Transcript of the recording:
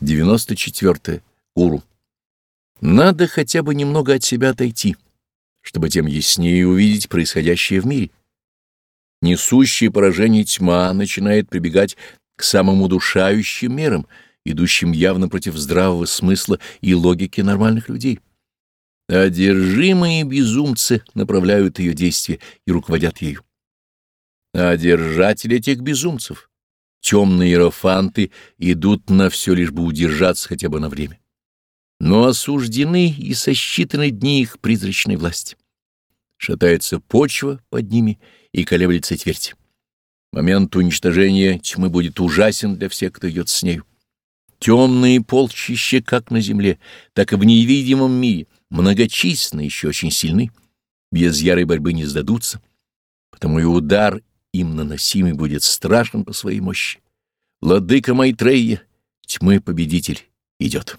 94. Уру. Надо хотя бы немного от себя отойти, чтобы тем яснее увидеть происходящее в мире. Несущая поражение тьма начинает прибегать к самым удушающим мерам, идущим явно против здравого смысла и логики нормальных людей. Одержимые безумцы направляют ее действия и руководят ею. А держатели этих безумцев, темные иерофанты, идут на все, лишь бы удержаться хотя бы на время. Но осуждены и сосчитаны дни их призрачной власти. Шатается почва под ними и колеблется твердь. Момент уничтожения тьмы будет ужасен для всех, кто идет с нею. Темные полчища как на земле, так и в невидимом мире, многочисленны, еще очень сильны, без ярой борьбы не сдадутся, потому и удар им наносимый будет страшен по своей мощи. Владыка Майтрея, тьмы победитель, идет.